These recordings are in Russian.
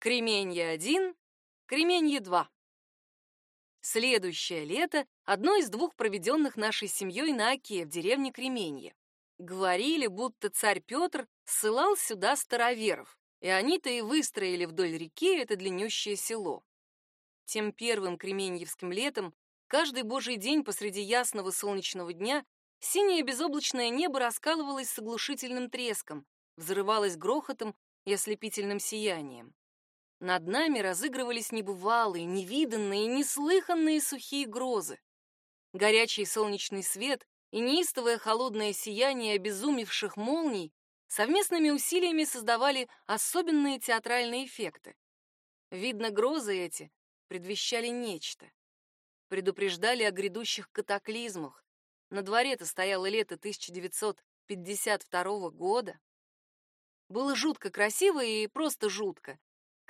Кременье-1, Кременье-2. Следующее лето — одно из двух проведенных нашей семьей на Оке в деревне Кременье. Говорили, будто царь Петр ссылал сюда староверов, и они-то и выстроили вдоль реки это длиннющее село. Тем первым кременьевским летом каждый божий день посреди ясного солнечного дня синее безоблачное небо раскалывалось с оглушительным треском, взрывалось грохотом и ослепительным сиянием. Над нами разыгрывались небывалые, невиданные, неслыханные сухие грозы. Горячий солнечный свет и неистовое холодное сияние обезумевших молний совместными усилиями создавали особенные театральные эффекты. Видно, грозы эти предвещали нечто. Предупреждали о грядущих катаклизмах. На дворе-то стояло лето 1952 года. Было жутко красиво и просто жутко.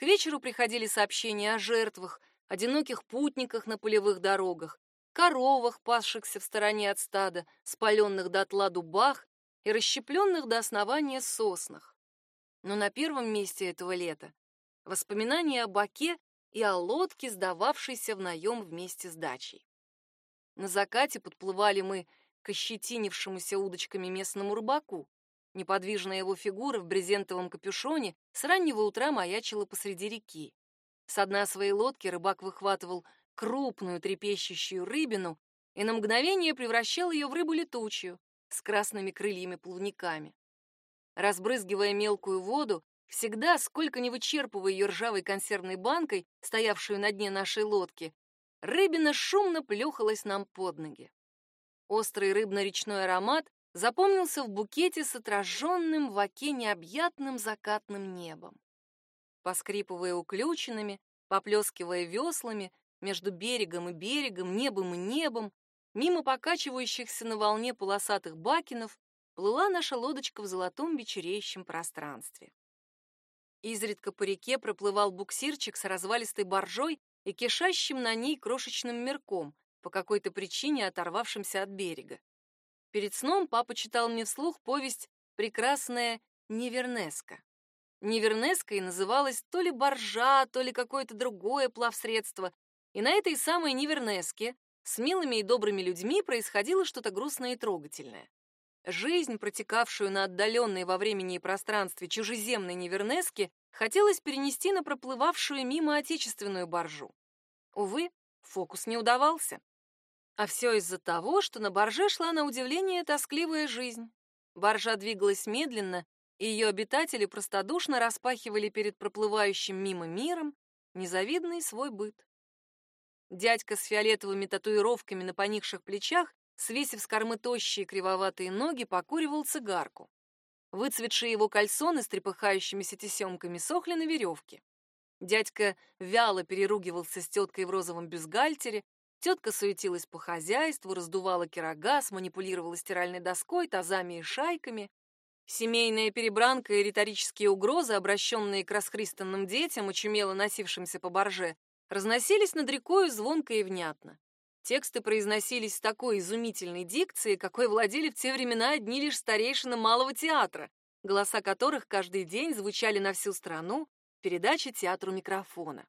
К вечеру приходили сообщения о жертвах, одиноких путниках на полевых дорогах, коровах, пасшихся в стороне от стада, спаленных дотла дубах и расщепленных до основания соснах. Но на первом месте этого лета воспоминания о баке и о лодке, сдававшейся в наем вместе с дачей. На закате подплывали мы к ощетинившемуся удочками местному рыбаку, Неподвижная его фигура в брезентовом капюшоне с раннего утра маячила посреди реки. С дна своей лодки рыбак выхватывал крупную трепещущую рыбину и на мгновение превращал ее в рыбу летучую с красными крыльями-плавниками. Разбрызгивая мелкую воду, всегда, сколько не вычерпывая ее ржавой консервной банкой, стоявшую на дне нашей лодки, рыбина шумно плюхалась нам под ноги. Острый рыбно-речной аромат запомнился в букете с отраженным в оке необъятным закатным небом. Поскрипывая уключенными, поплескивая веслами, между берегом и берегом, небом и небом, мимо покачивающихся на волне полосатых бакенов, плыла наша лодочка в золотом вечереющем пространстве. Изредка по реке проплывал буксирчик с развалистой боржой и кишащим на ней крошечным мерком, по какой-то причине оторвавшимся от берега. Перед сном папа читал мне вслух повесть «Прекрасная Невернеска». И называлась то ли боржа, то ли какое-то другое плавсредство, и на этой самой Невернеске с милыми и добрыми людьми происходило что-то грустное и трогательное. Жизнь, протекавшую на отдаленной во времени и пространстве чужеземной Невернеске, хотелось перенести на проплывавшую мимо отечественную боржу. Увы, фокус не удавался. А все из-за того, что на барже шла на удивление тоскливая жизнь. Баржа двигалась медленно, и ее обитатели простодушно распахивали перед проплывающим мимо миром незавидный свой быт. Дядька с фиолетовыми татуировками на поникших плечах, свесив с кормы тощие кривоватые ноги, покуривал цигарку. Выцветшие его кальсоны с трепыхающимися тесемками сохли на веревке. Дядька вяло переругивался с теткой в розовом бюстгальтере, Тетка суетилась по хозяйству, раздувала кирогаз, манипулировала стиральной доской, тазами и шайками. Семейная перебранка и риторические угрозы, обращенные к расхристанным детям, очумело носившимся по борже, разносились над рекою звонко и внятно. Тексты произносились с такой изумительной дикцией, какой владели в те времена одни лишь старейшины малого театра, голоса которых каждый день звучали на всю страну в передаче театру микрофона.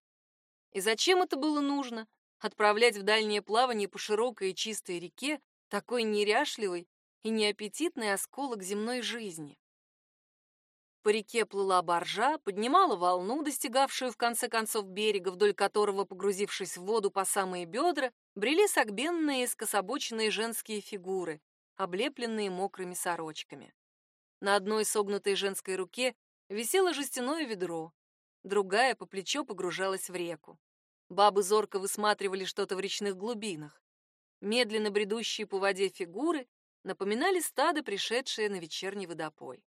И зачем это было нужно? Отправлять в дальнее плавание по широкой и чистой реке такой неряшливый и неаппетитный осколок земной жизни. По реке плыла баржа, поднимала волну, достигавшую в конце концов берега, вдоль которого, погрузившись в воду по самые бедра, брели согбенные и скособоченные женские фигуры, облепленные мокрыми сорочками. На одной согнутой женской руке висело жестяное ведро, другая по плечо погружалась в реку. Бабы зорко высматривали что-то в речных глубинах. Медленно бредущие по воде фигуры напоминали стадо, пришедшее на вечерний водопой.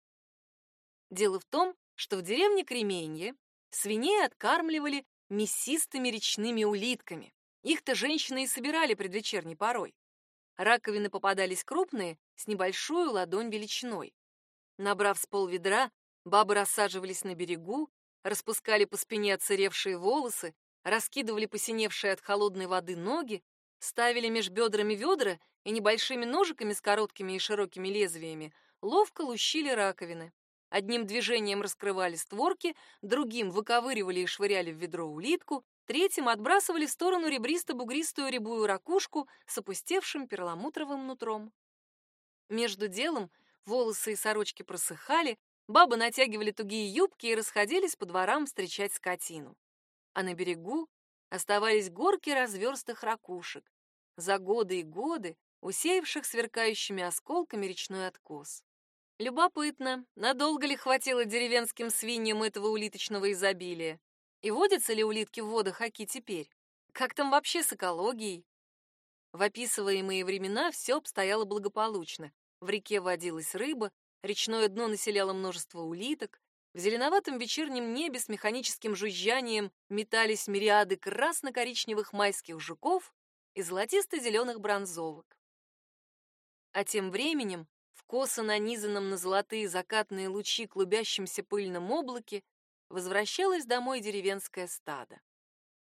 Дело в том, что в деревне Кременье свиней откармливали мясистыми речными улитками. Их-то женщины и собирали предвечерней порой. Раковины попадались крупные, с небольшую ладонь величиной. Набрав с пол ведра, бабы рассаживались на берегу, распускали по спине отсыревшие волосы, раскидывали посиневшие от холодной воды ноги, ставили меж бедрами ведра и небольшими ножиками с короткими и широкими лезвиями ловко лущили раковины. Одним движением раскрывали створки, другим выковыривали и швыряли в ведро улитку, третьим отбрасывали в сторону ребристо-бугристую рябую ракушку с опустевшим перламутровым нутром. Между делом волосы и сорочки просыхали, бабы натягивали тугие юбки и расходились по дворам встречать скотину. А на берегу оставались горки разверстых ракушек, за годы и годы усеявших сверкающими осколками речной откос. Любопытно, надолго ли хватило деревенским свиньям этого улиточного изобилия? И водятся ли улитки в водах Оки теперь? Как там вообще с экологией? В описываемые времена все обстояло благополучно. В реке водилась рыба, речное дно населяло множество улиток, в зеленоватом вечернем небе с механическим жужжанием метались мириады красно-коричневых майских жуков и золотисто-зеленых бронзовок. А тем временем в косо нанизанном на золотые закатные лучи клубящемся пыльном облаке возвращалось домой деревенское стадо.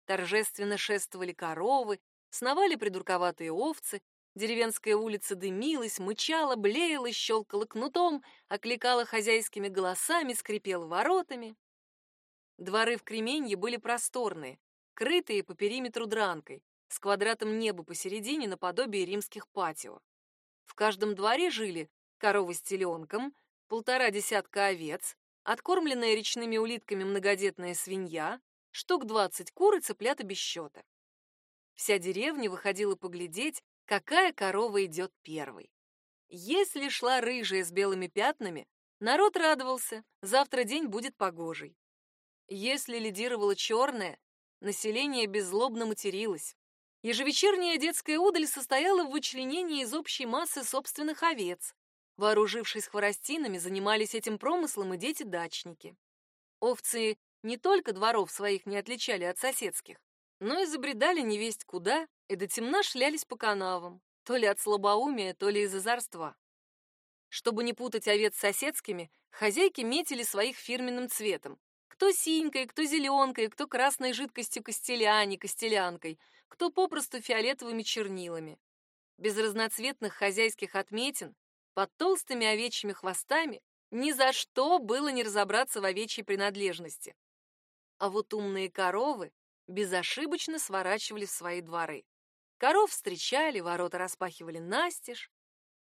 Торжественно шествовали коровы, сновали придурковатые овцы, деревенская улица дымилась, мычала, блеяла, щелкала кнутом, окликала хозяйскими голосами, скрипела воротами. Дворы в Кременье были просторные, крытые по периметру дранкой, с квадратом неба посередине наподобие римских патио. В каждом дворе жили корова с теленком, полтора десятка овец, откормленная речными улитками многодетная свинья, штук двадцать кур и цыплята без счета. Вся деревня выходила поглядеть, какая корова идет первой. Если шла рыжая с белыми пятнами, народ радовался, завтра день будет погожий. Если лидировала черная, население беззлобно материлось. Ежевечерняя детская удаль состояла в вычленении из общей массы собственных овец. Вооружившись хворостинами, занимались этим промыслом и дети-дачники. Овцы не только дворов своих не отличали от соседских, но и забредали невесть куда и до темна шлялись по канавам, то ли от слабоумия, то ли из озорства. Чтобы не путать овец с соседскими, хозяйки метили своих фирменным цветом. Кто синькой, кто зеленкой, кто красной жидкостью костеляни, костелянкой — кто попросту фиолетовыми чернилами. Без разноцветных хозяйских отметин, под толстыми овечьими хвостами ни за что было не разобраться в овечьей принадлежности. А вот умные коровы безошибочно сворачивали в свои дворы. Коров встречали, ворота распахивали настежь.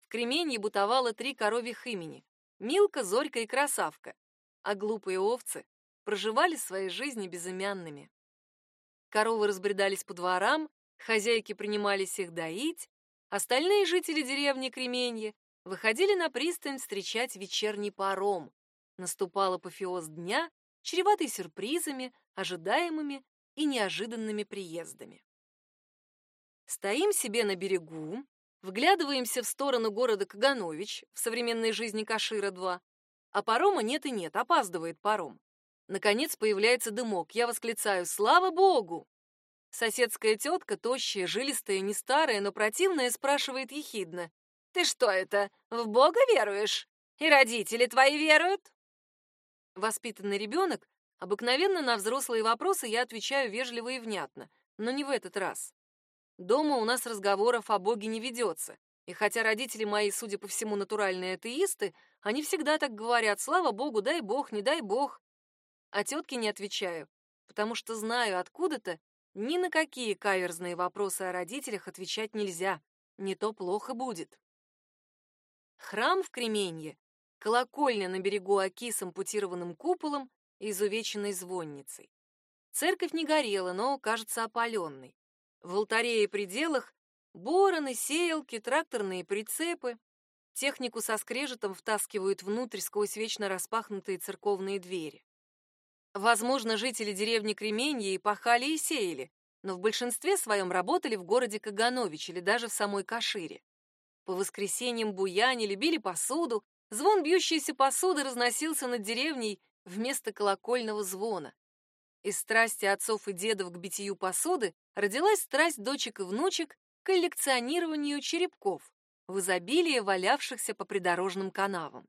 В Кременье бутовало три коровьих имени — Милка, Зорька и Красавка, а глупые овцы проживали свои жизни безымянными. Коровы разбредались по дворам, хозяйки принимались их доить, остальные жители деревни Кременье выходили на пристань встречать вечерний паром. Наступал апофеоз дня, чреватый сюрпризами, ожидаемыми и неожиданными приездами. Стоим себе на берегу, вглядываемся в сторону города Каганович, в современной жизни Кашира-2, а парома нет и нет, опаздывает паром. Наконец появляется дымок. Я восклицаю «Слава Богу!». Соседская тетка, тощая, жилистая, не старая, но противная, спрашивает ехидно. «Ты что это, в Бога веруешь? И родители твои веруют?» Воспитанный ребенок, обыкновенно на взрослые вопросы я отвечаю вежливо и внятно, но не в этот раз. Дома у нас разговоров о Боге не ведется, и хотя родители мои, судя по всему, натуральные атеисты, они всегда так говорят «Слава Богу, дай Бог, не дай Бог», а тетке не отвечаю, потому что знаю откуда-то, ни на какие каверзные вопросы о родителях отвечать нельзя, не то плохо будет. Храм в Кременье, колокольня на берегу Оки с ампутированным куполом и изувеченной звонницей. Церковь не горела, но, кажется, опаленной. В алтаре и пределах бороны, сеялки, тракторные прицепы. Технику со скрежетом втаскивают внутрь сквозь вечно распахнутые церковные двери. Возможно, жители деревни Кременье и пахали и сеяли, но в большинстве своем работали в городе Каганович или даже в самой Кашире. По воскресеньям буянили, били посуду, звон бьющейся посуды разносился над деревней вместо колокольного звона. Из страсти отцов и дедов к битию посуды родилась страсть дочек и внучек к коллекционированию черепков, в изобилии валявшихся по придорожным канавам.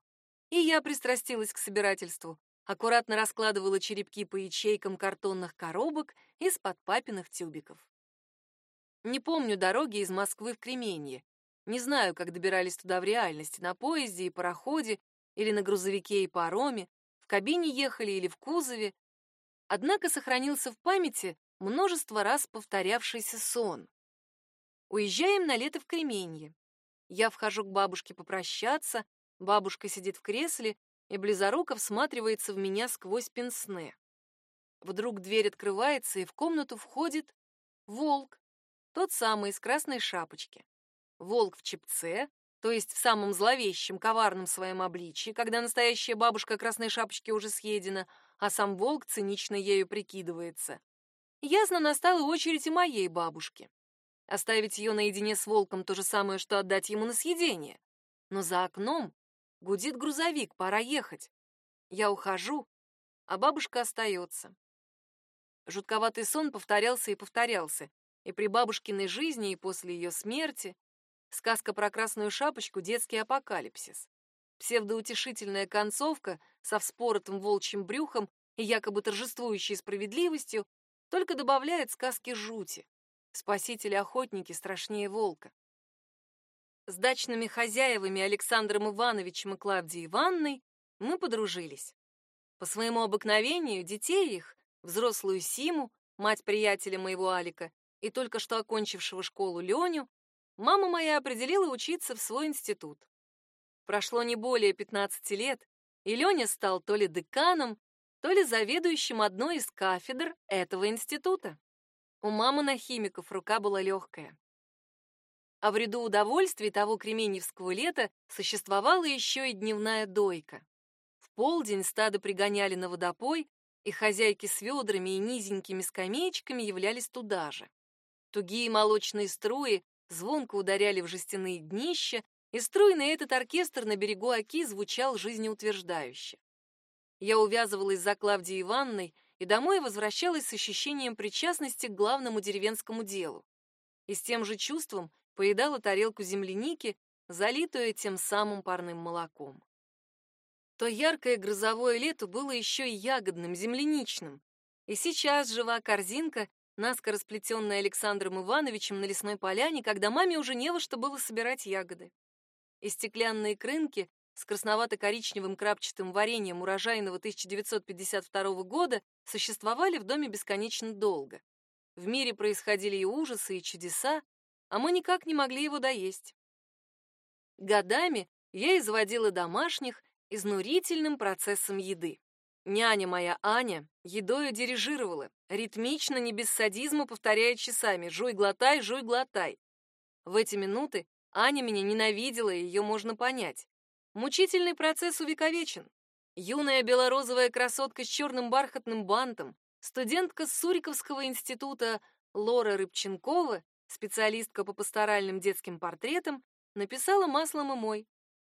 И я пристрастилась к собирательству, аккуратно раскладывала черепки по ячейкам картонных коробок из-под папиных тюбиков. Не помню дороги из Москвы в Кременье. Не знаю, как добирались туда в реальности, на поезде и пароходе, или на грузовике и пароме, в кабине ехали или в кузове. Однако сохранился в памяти множество раз повторявшийся сон. Уезжаем на лето в Кременье. Я вхожу к бабушке попрощаться, бабушка сидит в кресле и близоруко всматривается в меня сквозь пенсне. Вдруг дверь открывается, и в комнату входит волк, тот самый из красной шапочки. Волк в чепце, то есть в самом зловещем, коварном своем обличии, когда настоящая бабушка красной шапочки уже съедена, а сам волк цинично ею прикидывается. Ясно, настала очередь и моей бабушки. Оставить ее наедине с волком то же самое, что отдать ему на съедение. Но за окном гудит грузовик, пора ехать. Я ухожу, а бабушка остается. Жутковатый сон повторялся и повторялся, и при бабушкиной жизни, и после ее смерти. Сказка про красную шапочку — детский апокалипсис. Псевдоутешительная концовка со вспоротым волчьим брюхом и якобы торжествующей справедливостью только добавляет сказке жути. Спасители-охотники страшнее волка. С дачными хозяевами Александром Ивановичем и Клавдией Ивановной мы подружились. По своему обыкновению детей их, взрослую Симу, мать приятеля моего Алика, и только что окончившего школу Леню, мама моя определила учиться в свой институт. Прошло не более 15 лет, и Леня стал то ли деканом, то ли заведующим одной из кафедр этого института. У мамы на химиков рука была легкая. А в ряду удовольствий того кременевского лета существовала еще и дневная дойка. В полдень стадо пригоняли на водопой, и хозяйки с ведрами и низенькими скамеечками являлись туда же. Тугие молочные струи звонко ударяли в жестяные днища, и струйный этот оркестр на берегу Оки звучал жизнеутверждающе. Я увязывалась за Клавдией Ивановной и домой возвращалась с ощущением причастности к главному деревенскому делу. И с тем же чувством поедала тарелку земляники, залитую тем самым парным молоком. То яркое грозовое лето было еще и ягодным, земляничным. И сейчас жива корзинка, наскоро сплетенная Александром Ивановичем на лесной поляне, когда маме уже не во что было собирать ягоды. И стеклянные крынки с красновато-коричневым крапчатым вареньем урожайного 1952 года существовали в доме бесконечно долго. В мире происходили и ужасы, и чудеса, а мы никак не могли его доесть. Годами я изводила домашних изнурительным процессом еды. Няня моя Аня едою дирижировала, ритмично, не без садизма, повторяя часами «жуй, глотай, жуй, глотай». В эти минуты Аня меня ненавидела, и ее можно понять. Мучительный процесс увековечен. Юная белорозовая красотка с черным бархатным бантом, студентка Суриковского института Лора Рыбченкова, специалистка по пасторальным детским портретам, написала маслом и мой.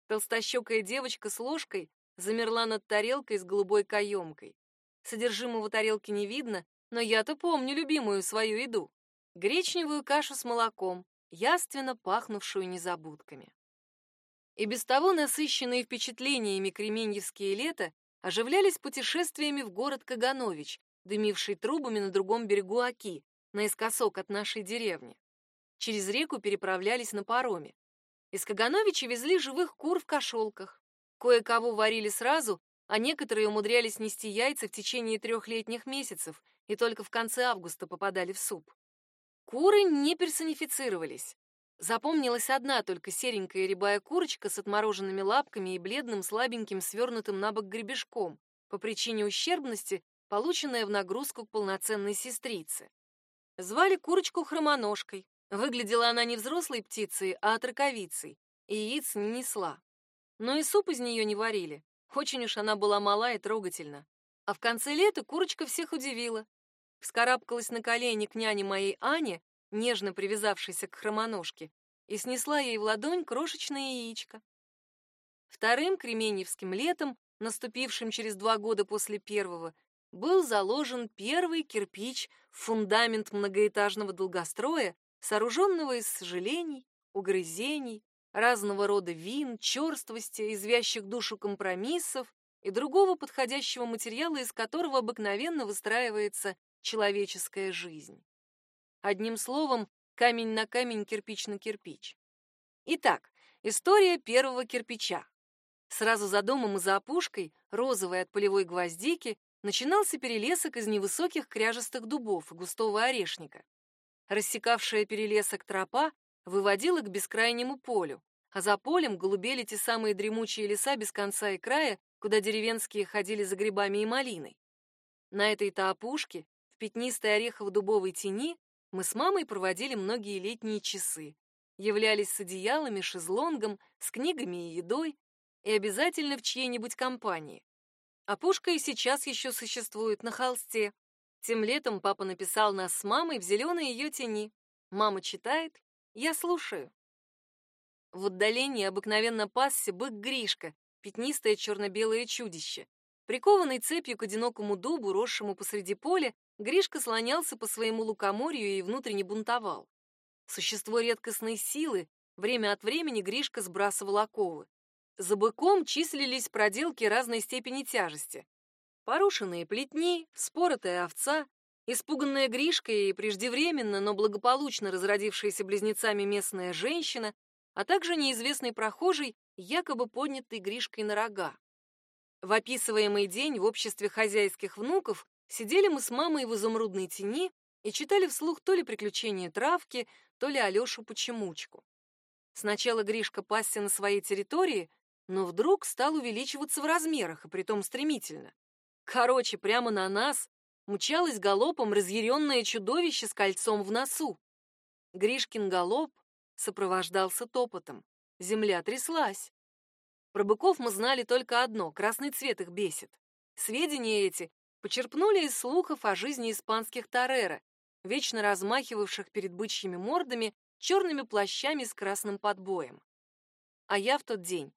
Толстощекая девочка с ложкой замерла над тарелкой с голубой каемкой. Содержимого тарелки не видно, но я-то помню любимую свою еду. Гречневую кашу с молоком, яственно пахнувшую незабудками. И без того насыщенные впечатлениями кременьевские лета оживлялись путешествиями в город Каганович, дымивший трубами на другом берегу Оки, наискосок от нашей деревни. Через реку переправлялись на пароме. Из Кагановича везли живых кур в кошелках. Кое-кого варили сразу, а некоторые умудрялись нести яйца в течение трех летних месяцев и только в конце августа попадали в суп. Куры не персонифицировались, Запомнилась одна только серенькая рябая курочка с отмороженными лапками и бледным, слабеньким, свернутым на бок гребешком по причине ущербности, полученная в нагрузку к полноценной сестрице. Звали курочку хромоножкой. Выглядела она не взрослой птицей, а отраковицей, и яиц не несла. Но и суп из нее не варили. Очень уж она была мала и трогательна. А в конце лета курочка всех удивила. Вскарабкалась на колени к няне моей Ане нежно привязавшейся к хромоножке, и снесла ей в ладонь крошечное яичко. Вторым кременевским летом, наступившим через два года после первого, был заложен первый кирпич в фундамент многоэтажного долгостроя, сооруженного из сожалений, угрызений, разного рода вин, черствости, извящих душу компромиссов и другого подходящего материала, из которого обыкновенно выстраивается человеческая жизнь. Одним словом, камень на камень, кирпич на кирпич. Итак, история первого кирпича. Сразу за домом и за опушкой, розовой от полевой гвоздики, начинался перелесок из невысоких кряжестых дубов и густого орешника. Рассекавшая перелесок тропа выводила к бескрайнему полю, а за полем голубели те самые дремучие леса без конца и края, куда деревенские ходили за грибами и малиной. На этой-то опушке, в пятнистой орехово-дубовой тени, мы с мамой проводили многие летние часы, являлись с одеялами, шезлонгом, с книгами и едой, и обязательно в чьей-нибудь компании. Опушка и сейчас еще существует на холсте. Тем летом папа написал нас с мамой в зеленой ее тени. Мама читает, я слушаю. В отдалении обыкновенно пасся бык Гришка, пятнистое черно-белое чудище. Прикованный цепью к одинокому дубу, росшему посреди поля, Гришка слонялся по своему лукоморью и внутренне бунтовал. Существо редкостной силы, время от времени Гришка сбрасывал оковы. За быком числились проделки разной степени тяжести. Порушенные плетни, споротая овца, испуганная Гришка и преждевременно, но благополучно разродившаяся близнецами местная женщина, а также неизвестный прохожий, якобы поднятый Гришкой на рога. В описываемый день в обществе хозяйских внуков сидели мы с мамой в изумрудной тени и читали вслух то ли приключения травки, то ли Алёшу Почемучку. Сначала Гришка пасся на своей территории, но вдруг стал увеличиваться в размерах, и притом стремительно. Короче, прямо на нас мчалось галопом разъяренное чудовище с кольцом в носу. Гришкин галоп сопровождался топотом. Земля тряслась. Про быков мы знали только одно — красный цвет их бесит. Сведения эти почерпнули из слухов о жизни испанских тарера, вечно размахивавших перед бычьими мордами черными плащами с красным подбоем. А я в тот день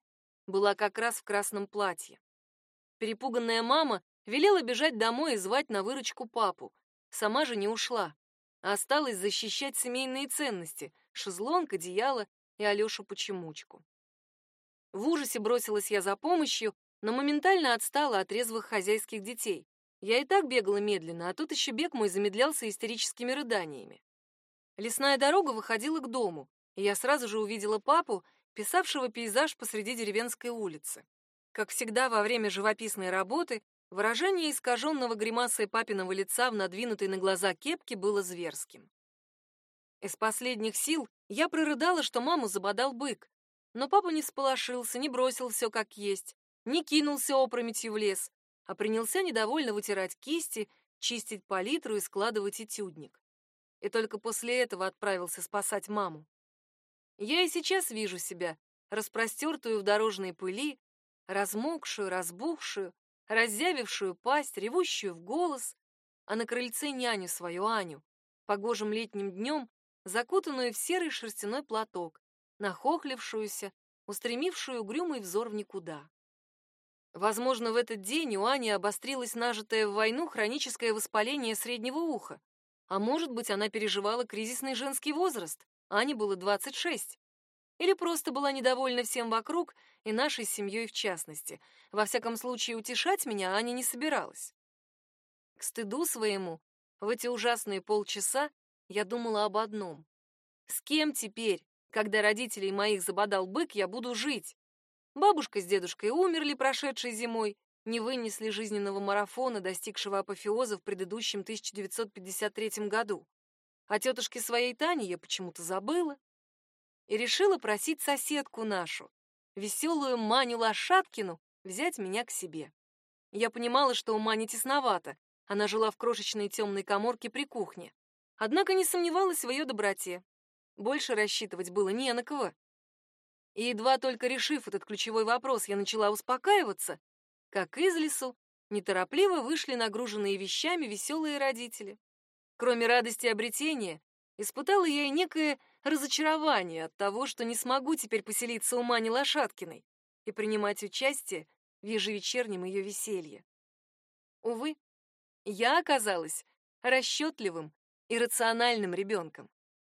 была как раз в красном платье. Перепуганная мама велела бежать домой и звать на выручку папу. Сама же не ушла, а осталась защищать семейные ценности — шезлонг, одеяло и Алёшу Почемучку. В ужасе бросилась я за помощью, но моментально отстала от резвых хозяйских детей. Я и так бегала медленно, а тут еще бег мой замедлялся истерическими рыданиями. Лесная дорога выходила к дому, и я сразу же увидела папу, писавшего пейзаж посреди деревенской улицы. Как всегда во время живописной работы, выражение искаженного гримасой папиного лица в надвинутой на глаза кепке было зверским. Из последних сил я прорыдала, что маму забодал бык, но папа не сполошился, не бросил все как есть, не кинулся опрометью в лес, а принялся недовольно вытирать кисти, чистить палитру и складывать этюдник. И только после этого отправился спасать маму. Я и сейчас вижу себя, распростертую в дорожной пыли, размокшую, разбухшую, раззявившую пасть, ревущую в голос, а на крыльце няню свою Аню, погожим летним днем, закутанную в серый шерстяной платок, нахохлившуюся, устремившую угрюмый взор в никуда. Возможно, в этот день у Ани обострилось нажитое в войну хроническое воспаление среднего уха. А может быть, она переживала кризисный женский возраст. Ане было 26. Или просто была недовольна всем вокруг и нашей семьей в частности. Во всяком случае, утешать меня Аня не собиралась. К стыду своему, в эти ужасные полчаса я думала об одном. С кем теперь, когда родителей моих забодал бык, я буду жить? Бабушка с дедушкой умерли прошедшей зимой, не вынесли жизненного марафона, достигшего апофеоза в предыдущем 1953 году. А тетушке своей Тане я почему-то забыла. И решила просить соседку нашу, веселую Маню Лошадкину, взять меня к себе. Я понимала, что у Мани тесновато, она жила в крошечной темной коморке при кухне. Однако не сомневалась в ее доброте. Больше рассчитывать было не на кого. И едва только решив этот ключевой вопрос, я начала успокаиваться, как из лесу неторопливо вышли нагруженные вещами веселые родители. Кроме радости обретения, испытала я и некое разочарование от того, что не смогу теперь поселиться у Мани Лошадкиной и принимать участие в ежевечернем ее веселье. Увы, я оказалась расчетливым и рациональным ребенком.